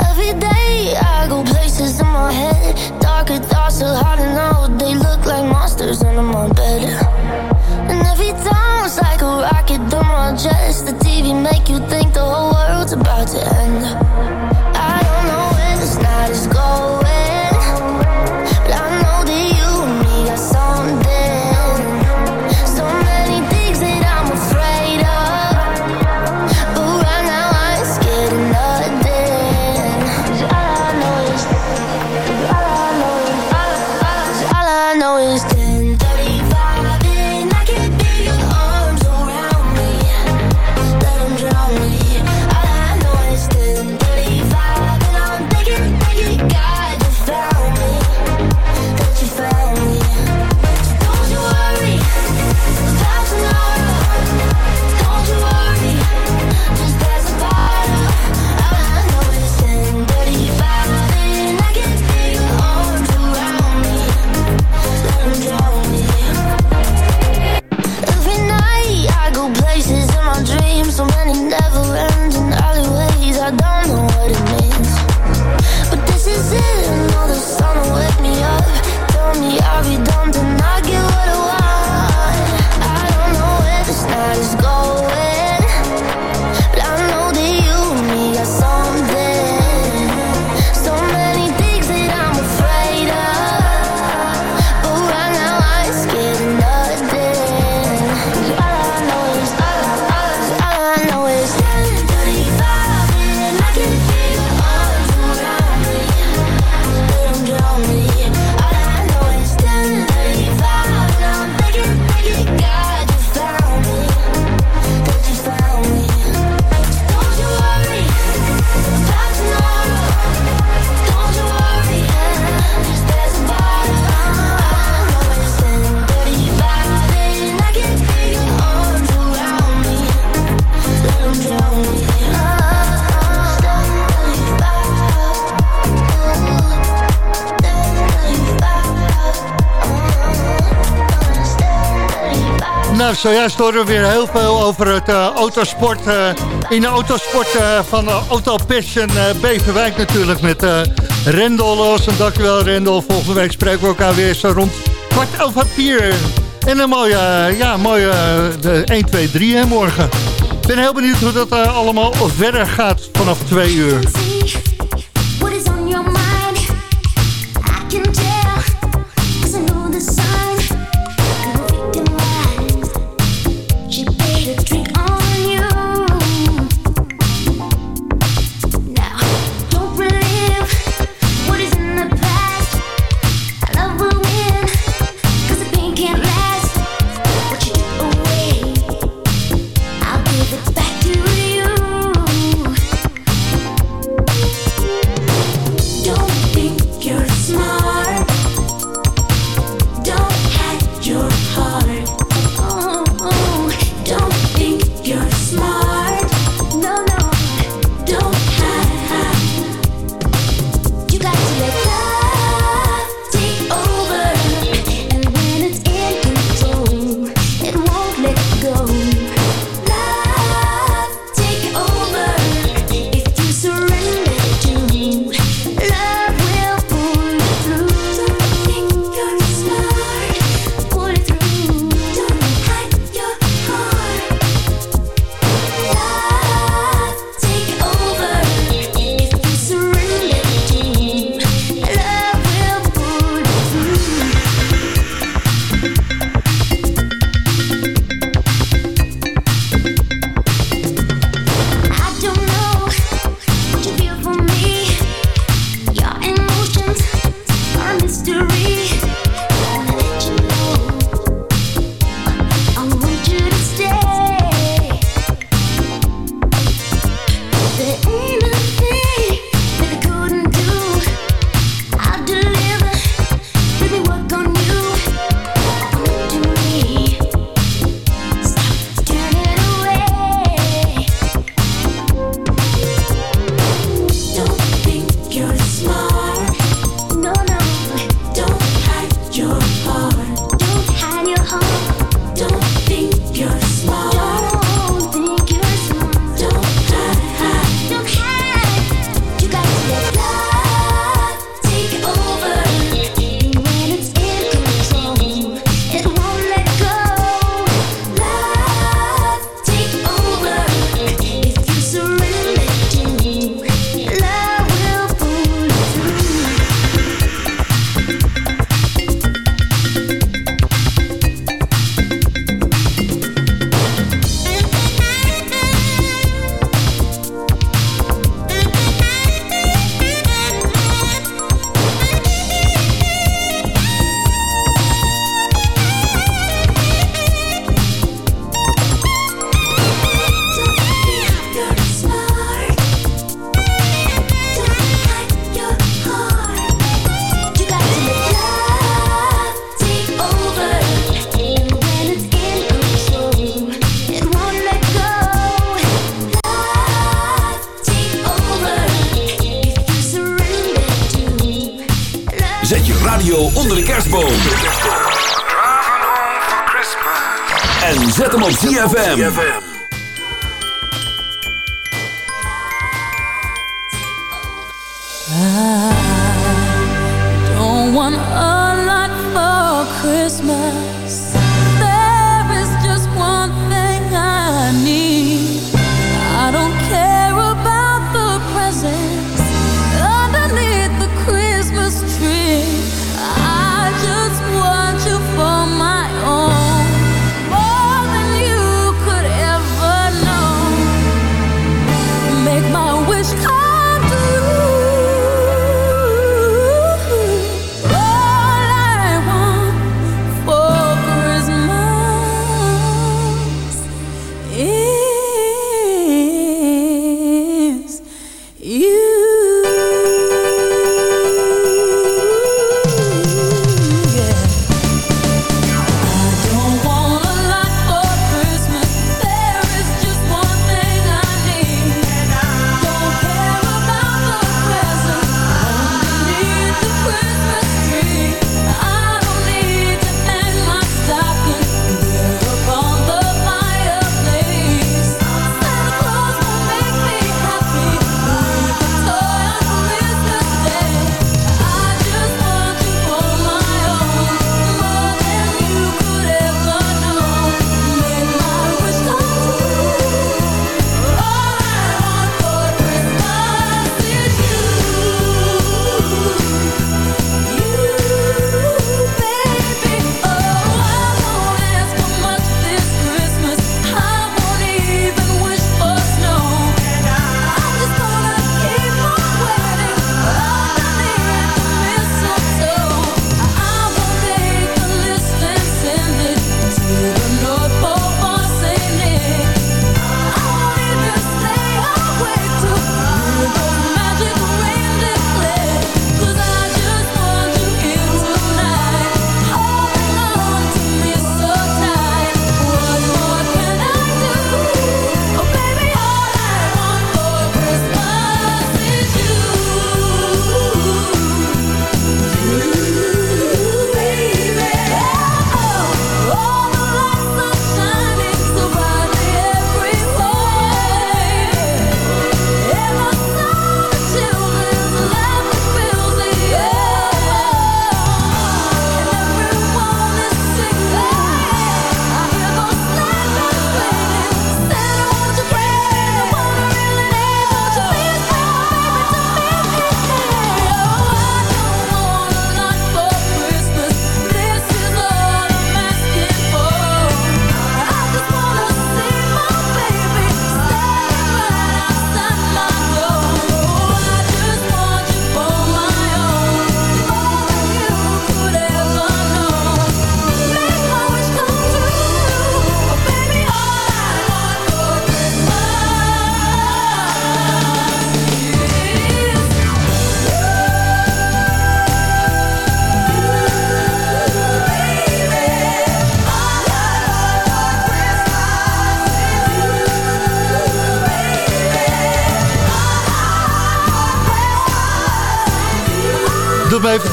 Every day I go places in my head. Darker thoughts are hard to know. They look like monsters under my bed. And every time it's like a rocket through my chest. The TV make you think the whole world's about to end. I don't know where this night is going, zojuist horen we weer heel veel over het uh, autosport. Uh, in de autosport uh, van Auto Passion Beverwijk natuurlijk met Rendel los. En dankjewel Rendel. Volgende week spreken we elkaar weer zo rond kwart over vier. En een mooie, ja, mooie de 1, 2, 3 hè, morgen. Ik ben heel benieuwd hoe dat allemaal verder gaat vanaf twee uur.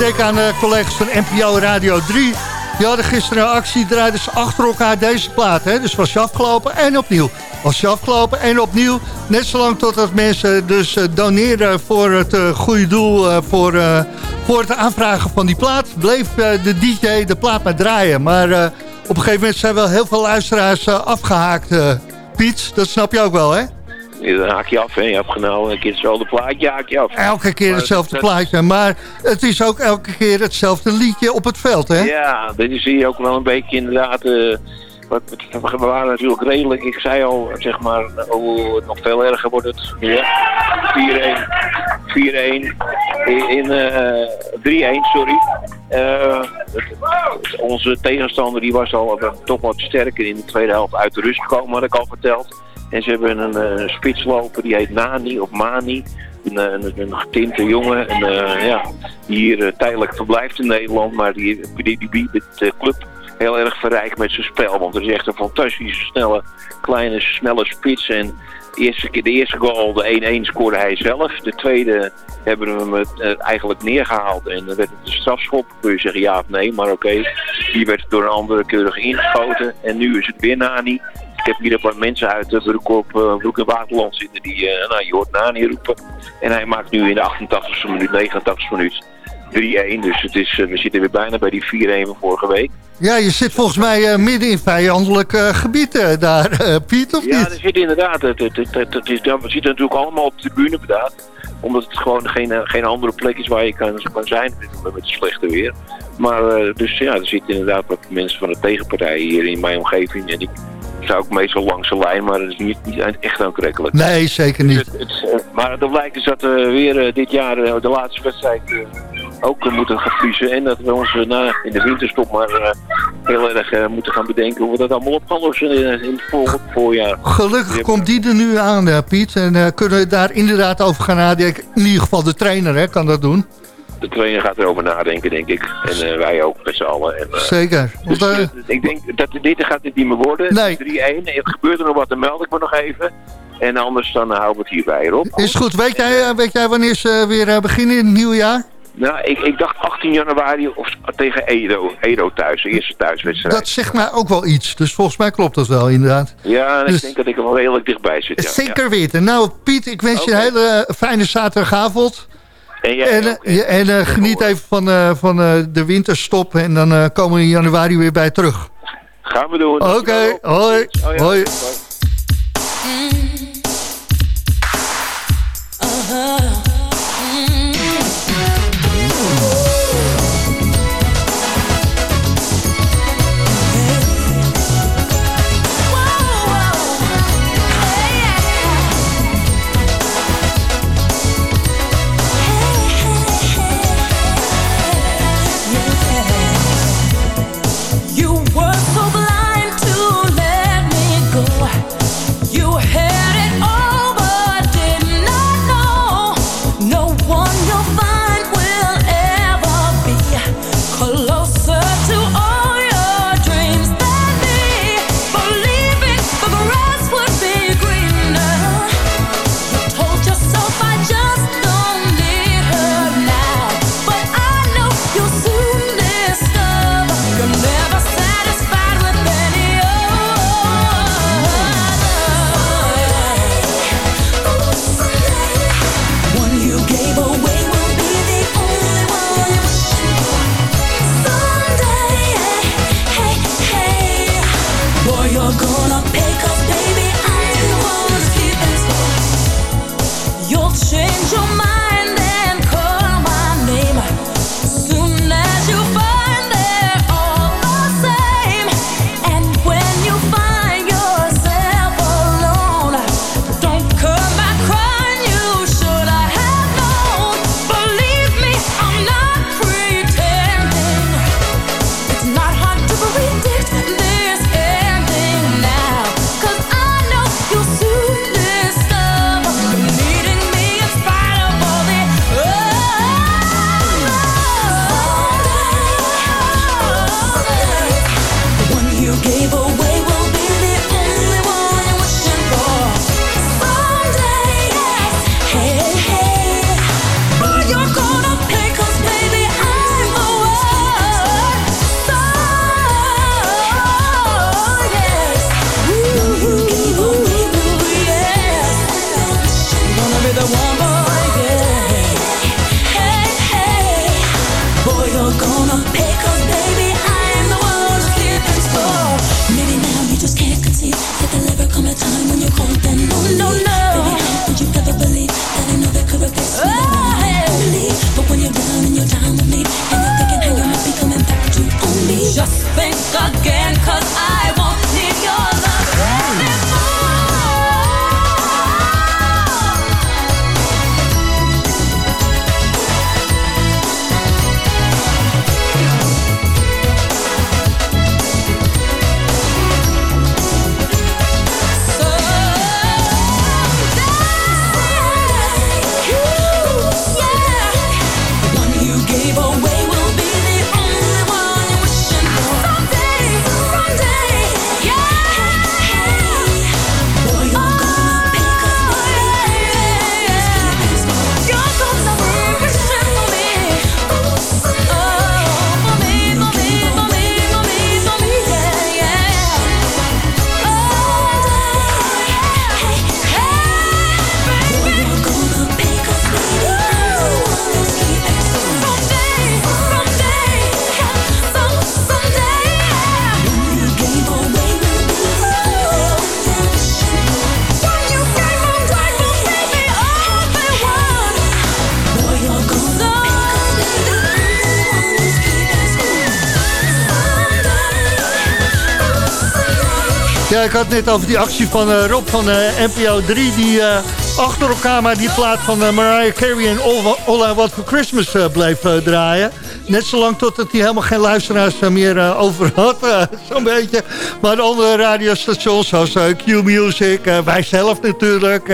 Denken aan de collega's van NPO Radio 3. Die hadden gisteren een actie, draaiden ze achter elkaar deze plaat. Hè? Dus was je afgelopen en opnieuw. Was je afgelopen en opnieuw. Net zolang totdat mensen dus uh, doneren voor het uh, goede doel... Voor, voor het aanvragen van die plaat... bleef de DJ de plaat maar draaien. Maar op een gegeven moment zijn wel heel veel luisteraars afgehaakt, Piet. Dat snap je ook wel, hè? Dan haak je af. Hè. Je hebt genomen een keer hetzelfde plaatje, haak je af. Elke keer Maar hetzelfde dat- plaatje. Maar het is ook elke keer hetzelfde liedje op het veld, hè? Ja, dat zie je ook wel een beetje inderdaad. eh, wat, we waren natuurlijk redelijk, ik zei al, zeg maar, oh, nog veel erger wordt het. Ja. 4-1, 4-1, in, in eh, 3-1, sorry. Eh, onze tegenstander die was al toch wat sterker in de tweede helft uit de rust gekomen, had ik al verteld. En ze hebben een eh, spitsloper, die heet Nani of Mani. Een, eh, een, een getinte jongen, en, eh, ja, die hier tijdelijk verblijft in Nederland. Maar die, die, die biedt de club heel erg verrijkt met zijn spel. Want het is echt een fantastische, snelle, kleine, snelle spits. En de eerste, de eerste goal, de 1-1, scoorde hij zelf. De tweede hebben we hem eigenlijk neergehaald. En dan werd het een strafschop. Kun je zeggen ja of nee, maar oké. Die werd door een andere keurig ingeschoten. En nu is het weer Nani. Ik heb hier een paar mensen uit de Broek, op, eh, Broek en Waterland zitten die, eh, nou, je hoort Nani roepen. En hij maakt nu in de 88e minuut, 89e minuut 3-1. Dus het is, eh, we zitten weer bijna bij die 4-1 van vorige week. Ja, je zit volgens mij midden in vijandelijk eh, gebied eh, daar, Piet, of Ja, niet? er zit inderdaad. Het, het, het, het, is, we zitten natuurlijk allemaal op de tribune inderdaad. Omdat het gewoon geen, geen andere plek is waar je kan, kan zijn met, het slechte weer. Maar dus ja, er zitten inderdaad wat mensen van de tegenpartij hier in mijn omgeving. En ik zou ook meestal langs de lijn, maar dat is niet, niet echt aantrekkelijk. Nee, zeker niet. Het, het, eh, maar dat blijkt dus dat we weer eh, dit jaar eh, de laatste wedstrijd eh, ook eh, moeten gaan vriezen. En dat we ons eh, na, in de winterstop maar eh, heel erg eh, moeten gaan bedenken hoe we dat allemaal op gaan lossen in, in het volgend voorjaar. Gelukkig komt die er nu aan, eh, Piet. En eh, kunnen we daar inderdaad over gaan nadenken. In ieder geval de trainer hè, kan dat doen. De trainer gaat erover nadenken, denk ik. En eh, wij ook met z'n allen. En, eh, Zeker. dus, Want, eh, ik denk dat dit gaat niet meer worden. Nee. 3-1. Het gebeurt er nog wat, dan meld ik me nog even. En anders dan houden we het hierbij, Rob. is goed. Weet jij, weet jij wanneer ze weer beginnen in het nieuwe jaar? Nou, ik, ik dacht 18 januari of tegen Edo. Edo thuis, de eerste thuiswedstrijd. Dat zegt mij ook wel iets. Dus volgens mij klopt dat wel, inderdaad. Ja, en Dus- ik denk dat ik er wel redelijk dichtbij zit. Ja. Zeker weten. Nou, Piet, ik wens je een hele fijne zaterdagavond. En jij En, ook, eh, en eh, geniet even van, eh, van eh, de winterstop. En dan komen we in januari weer bij terug. Gaan we doen. Oké, hoi. Hoi. Change your mind had het net over die actie van eh, Rob van eh, NPO 3... die eh, achter elkaar maar die plaat van Mariah Carey en All, All I Want For Christmas bleef draaien. Net zolang totdat hij helemaal geen luisteraars meer over had, zo'n beetje. Maar de andere radiostations zoals Q-Music, wij zelf natuurlijk...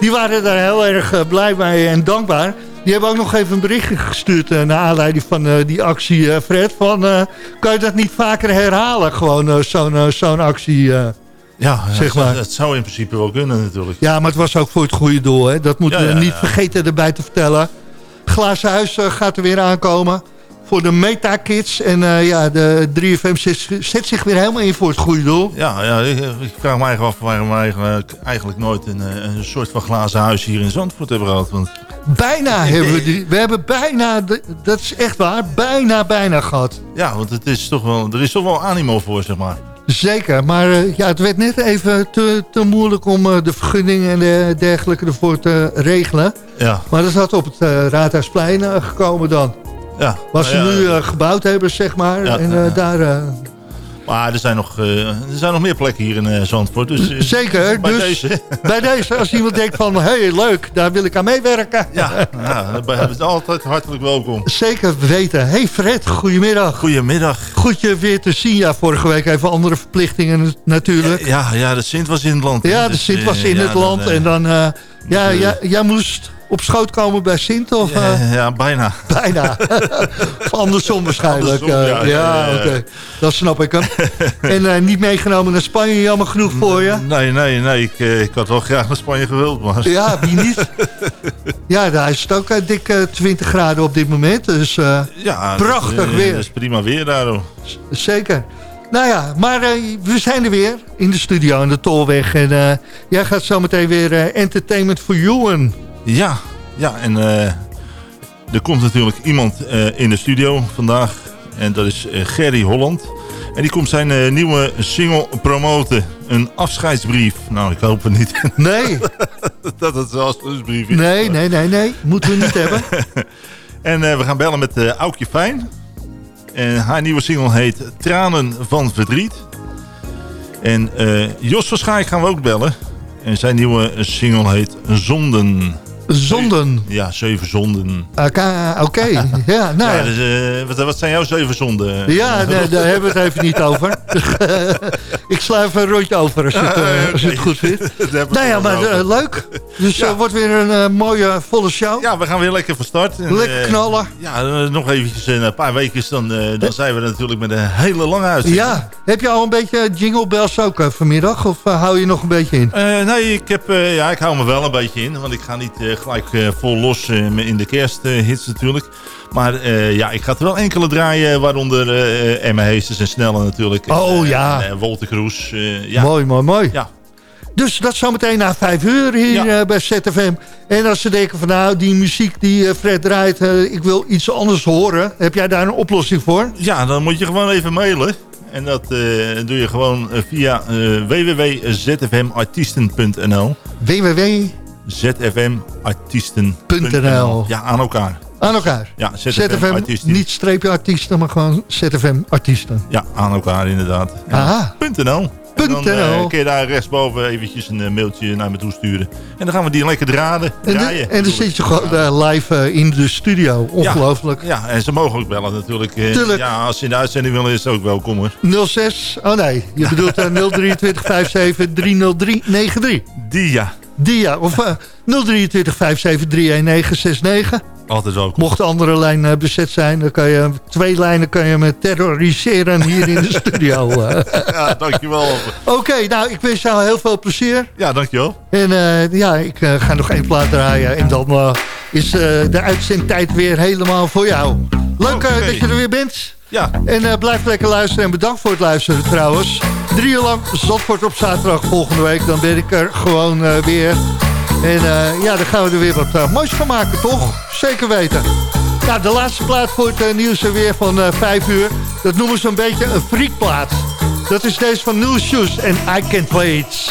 die waren daar heel erg blij mee en dankbaar... Die hebben ook nog even een berichtje gestuurd uh, naar aanleiding van uh, die actie, uh, Fred. Van, uh, kan je dat niet vaker herhalen, gewoon zo'n zo'n actie, ja, zeg maar. dat zou in principe wel kunnen natuurlijk. Ja, maar het was ook voor het goede doel, hè. Dat moeten Ja, we niet vergeten erbij te vertellen. Glazen Huis gaat er weer aankomen voor de Meta Kids. En ja, de 3FM zet, zet zich weer helemaal in voor het goede doel. Ja, ja ik, ik vraag me eigenlijk af waarom we eigenlijk, eigenlijk nooit een, eh, een soort van glazen huis hier in Zandvoort hebben gehad. Want Bijna hebben we die. We hebben bijna, dat is echt waar, bijna, bijna gehad. ja, want het is toch wel, er is toch wel animo voor, zeg maar. Zeker, maar eh, ja, het werd net even te, te moeilijk om eh, de vergunning en de dergelijke ervoor te regelen. Ja, Maar dat had op het eh, Raadhuisplein gekomen dan. ja. Wat ze Nou ja, nu gebouwd hebben, zeg maar. Ja, en daar... Maar er zijn, nog, eh, er zijn nog meer plekken hier in eh, Zandvoort. Dus, eh, Zeker, bij dus deze. bij deze, als iemand denkt van... hé, hey, leuk, daar wil ik aan meewerken. Ja, ja, we hebben het altijd hartelijk welkom. Zeker weten. hey Fred, goedemiddag. Goedemiddag. Goed je weer te zien. Ja, vorige week even andere verplichtingen natuurlijk. Ja, ja, de Sint was in het land. Ja, de Dus, Sint was in ja, het land. En dan, ja, jij moest op schoot komen bij Sint of... eh, ja, ja, bijna. Bijna. andersom waarschijnlijk. Andersom, eh, ja, ja, ja, ja, ja. oké. Dat snap ik hem. en eh, niet meegenomen naar Spanje, jammer genoeg voor je. Nee, nee, nee. Ik, ik had wel graag naar Spanje gewild, maar... Ja, wie niet? ja, daar is het ook dik eh, 20 graden op dit moment. Dus Ja, Prachtig dat, weer. Dat is prima weer daar. hoor. zeker. Nou ja, maar we zijn er weer in de studio aan de Tolweg. En jij gaat zometeen weer eh, Entertainment for You. Ja, ja en eh, er komt natuurlijk iemand eh, in de studio vandaag. En dat is eh, Gerry Holland. En die komt zijn nieuwe single promoten. Een afscheidsbrief. Nou, ik hoop het niet Nee, dat het een afscheidsbrief is. nee, nee, nee, nee. Moeten we niet hebben. En we gaan bellen met eh Aukje Fijn. En haar nieuwe single heet Tranen van Verdriet. En Jos van Schaik gaan we ook bellen. En zijn nieuwe single heet Zonden. Zonden. Ja, zeven zonden. Oké, oké. Ja, nou Ja, dus, eh, wat, wat zijn jouw zeven zonden? Ja, nee, daar hebben we het even niet over. ik sla even een rondje over als je het, eh, als je het goed we Nou ja, maar eh, leuk. Dus Ja. het wordt weer een eh, mooie, volle show. Ja, we gaan weer lekker van start. En, Lekker eh, knallen. Ja, eh, nog eventjes eh, een paar weken, dan, eh, dan zijn we natuurlijk met een hele lange uitzending. Ja, heb je al een beetje jingle bells ook eh, vanmiddag? Of eh, hou je nog een beetje in? Eh, nee, ik, heb, ja, ik hou me wel een beetje in. Want ik ga niet gelijk vol los in de kersthits natuurlijk. Maar ja, ik ga er wel enkele draaien. Waaronder Emma Heesters en Snelle natuurlijk. Oh, ja. En, Wolter Kroes. ja. Mooi, mooi, mooi. Ja. Dus dat zometeen na vijf uur hier Ja. bij ZFM. En als ze denken van nou, die muziek die Fred draait, ik wil iets anders horen. Heb jij daar een oplossing voor? Ja, dan moet je gewoon even mailen. En dat eh, doe je gewoon eh, via eh, www.zfmartiesten.nl www zfmartiesten.nl Ja, aan elkaar. aan elkaar. Ja, ZFM, ZFM, artiesten. niet streepje artiesten, maar gewoon ZFM artiesten. Ja, aan elkaar inderdaad. Aha. .nl. En dan .nl. kun je daar rechtsboven eventjes een eh, mailtje naar me toe sturen. En dan gaan we die lekker draden, En, de- en dan zit je gewoon eh, live in de studio. Ongelooflijk. Ja, en ze mogen ook bellen natuurlijk. Tuurlijk. Ja, als ze in de uitzending willen is het ook welkom hoor. 06, oh nee, je bedoelt eh 023 57 303 93. Die ja, Die ja, of eh 023 57 31969. Altijd welkom. Mocht de andere lijn eh, bezet zijn, dan kan je twee lijnen kan je me terroriseren hier in de studio. eh. Ja, dankjewel. Oké, nou, ik wens jou heel veel plezier. Ja, dankjewel. En eh, ja, ik eh, ga nog één plaat draaien. En dan eh, is eh, de uitzendtijd weer helemaal voor jou. Leuk eh, dat je er weer bent. Ja, En eh, blijf lekker luisteren. En bedankt voor het luisteren trouwens. Drie uur lang Zandvoort op zaterdag volgende week. Dan ben ik er gewoon eh, weer. En eh, ja, dan gaan we er weer wat eh, moois van maken, toch? Zeker weten. Nou, de laatste plaat voor het eh, nieuws er weer van eh 5 uur. Dat noemen ze een beetje een freakplaat. Dat is deze van New Shoes en I Can't Wait.